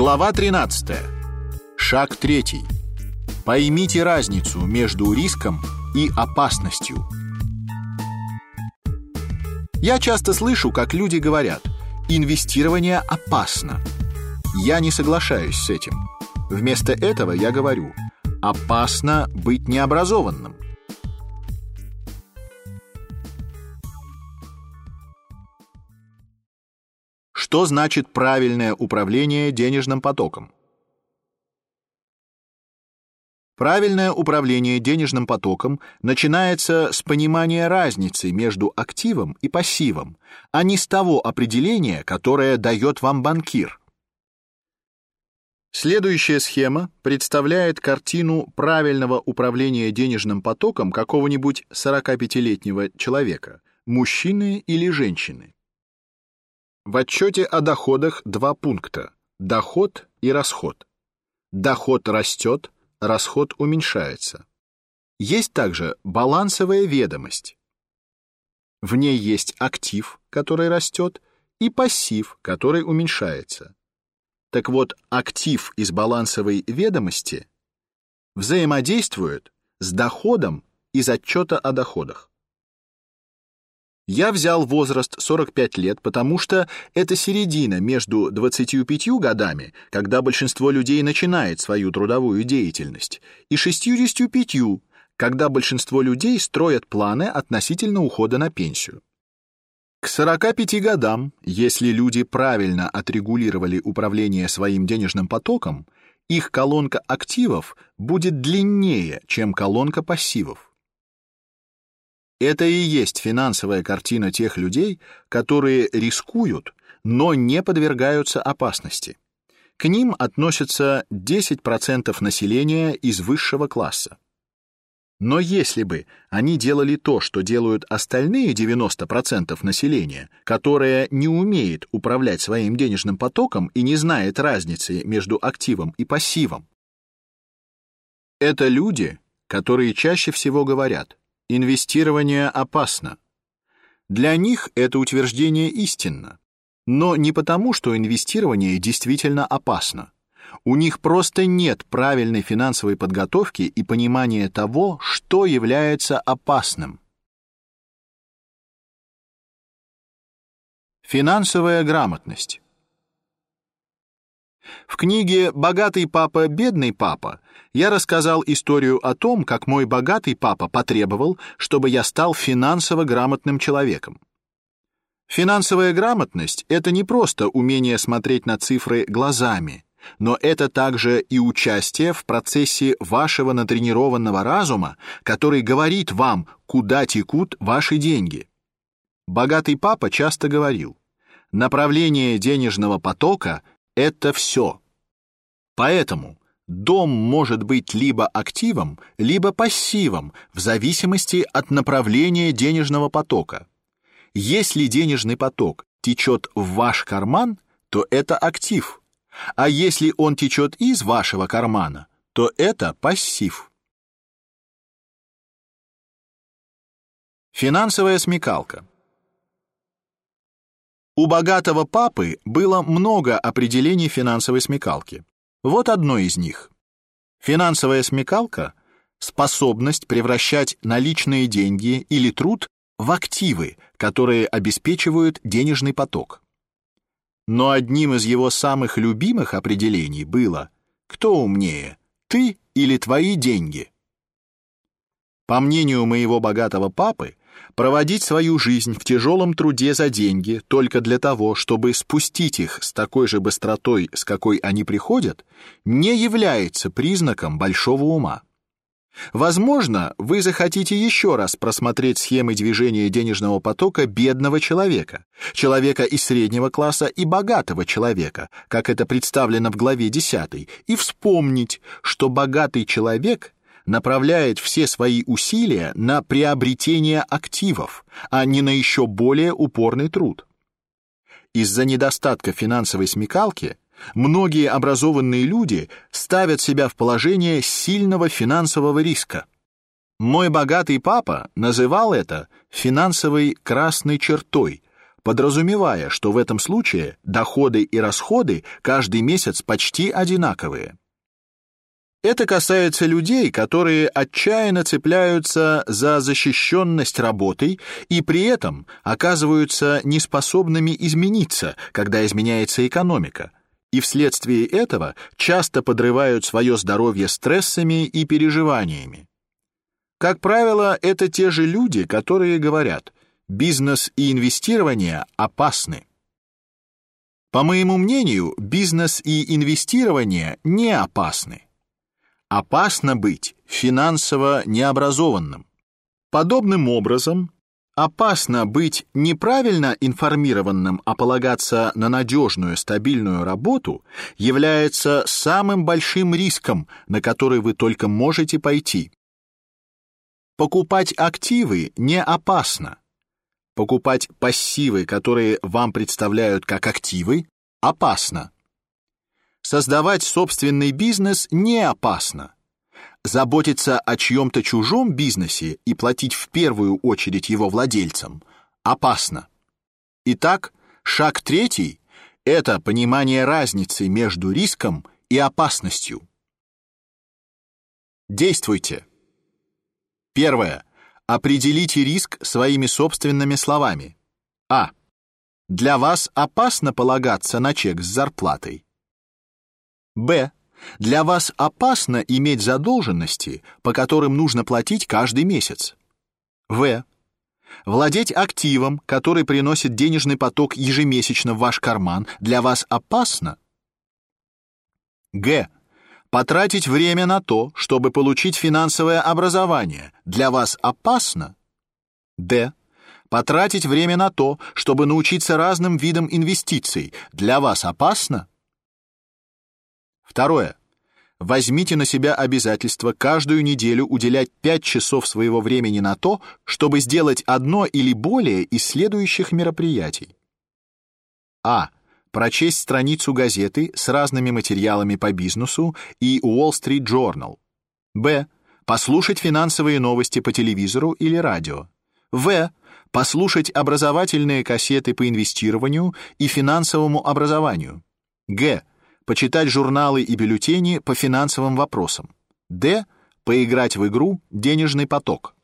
Глава 13. Шаг 3. Поймите разницу между риском и опасностью. Я часто слышу, как люди говорят: инвестирование опасно. Я не соглашаюсь с этим. Вместо этого я говорю: опасно быть необразованным. Что значит правильное управление денежным потоком? Правильное управление денежным потоком начинается с понимания разницы между активом и пассивом, а не с того определения, которое дает вам банкир. Следующая схема представляет картину правильного управления денежным потоком какого-нибудь 45-летнего человека, мужчины или женщины. В отчете о доходах два пункта: доход и расход. Доход растет, расход уменьшается. Есть также балансовая ведомость. В ней есть актив, который растет, и пассив, который уменьшается. Так вот, актив из балансовой ведомости взаимодействует с доходом из отчета о доходах. Я взял возраст 45 лет, потому что это середина между 25 годами, когда большинство людей начинает свою трудовую деятельность, и 65, когда большинство людей строят планы относительно ухода на пенсию. К 45 годам, если люди правильно отрегулировали управление своим денежным потоком, их колонка активов будет длиннее, чем колонка пассивов. Это и есть финансовая картина тех людей, которые рискуют, но не подвергаются опасности. К ним относятся 10% населения из высшего класса. Но если бы они делали то, что делают остальные 90% населения, которое не умеет управлять своим денежным потоком и не знает разницы между активом и пассивом, это люди, которые чаще всего говорят: Инвестирование опасно. Для них это утверждение истинно, но не потому, что инвестирование действительно опасно. У них просто нет правильной финансовой подготовки и понимания того, что является опасным. Финансовая грамотность. В книге Богатый папа, бедный папа я рассказал историю о том, как мой богатый папа потребовал, чтобы я стал финансово грамотным человеком. Финансовая грамотность это не просто умение смотреть на цифры глазами, но это также и участие в процессе вашего натренированного разума, который говорит вам, куда текут ваши деньги. Богатый папа часто говорил: направление денежного потока это все. Поэтому дом может быть либо активом, либо пассивом в зависимости от направления денежного потока. Если денежный поток течет в ваш карман, то это актив, а если он течет из вашего кармана, то это пассив. Финансовая смекалка. У богатого папы было много определений финансовой смекалки. Вот одно из них. Финансовая смекалка способность превращать наличные деньги или труд в активы, которые обеспечивают денежный поток. Но одним из его самых любимых определений было: кто умнее, ты или твои деньги? По мнению моего богатого папы, проводить свою жизнь в тяжелом труде за деньги только для того, чтобы спустить их с такой же быстротой, с какой они приходят, не является признаком большого ума. Возможно, вы захотите еще раз просмотреть схемы движения денежного потока бедного человека, человека из среднего класса и богатого человека, как это представлено в главе 10, и вспомнить, что богатый человек направляет все свои усилия на приобретение активов, а не на еще более упорный труд. Из-за недостатка финансовой смекалки многие образованные люди ставят себя в положение сильного финансового риска. Мой богатый папа называл это финансовой красной чертой, подразумевая, что в этом случае доходы и расходы каждый месяц почти одинаковые. Это касается людей, которые отчаянно цепляются за защищенность работой и при этом оказываются неспособными измениться, когда изменяется экономика, и вследствие этого часто подрывают свое здоровье стрессами и переживаниями. Как правило, это те же люди, которые говорят: бизнес и инвестирование опасны. По моему мнению, бизнес и инвестирование не опасны. Опасно быть финансово необразованным. Подобным образом, опасно быть неправильно информированным, а полагаться на надежную, стабильную работу является самым большим риском, на который вы только можете пойти. Покупать активы не опасно. Покупать пассивы, которые вам представляют как активы, опасно. Создавать собственный бизнес не опасно. Заботиться о чьем-то чужом бизнесе и платить в первую очередь его владельцам опасно. Итак, шаг третий – это понимание разницы между риском и опасностью. Действуйте. Первое. Определите риск своими собственными словами. А. Для вас опасно полагаться на чек с зарплатой. Б. Для вас опасно иметь задолженности, по которым нужно платить каждый месяц. В. Владеть активом, который приносит денежный поток ежемесячно в ваш карман, для вас опасно. Г. Потратить время на то, чтобы получить финансовое образование, для вас опасно. Д. Потратить время на то, чтобы научиться разным видам инвестиций, для вас опасно. Второе. Возьмите на себя обязательство каждую неделю уделять 5 часов своего времени на то, чтобы сделать одно или более из следующих мероприятий. А. Прочесть страницу газеты с разными материалами по бизнесу и Wall Street Journal. Б. Послушать финансовые новости по телевизору или радио. В. Послушать образовательные кассеты по инвестированию и финансовому образованию. Г почитать журналы и бюллетени по финансовым вопросам. Д. Поиграть в игру «Денежный поток».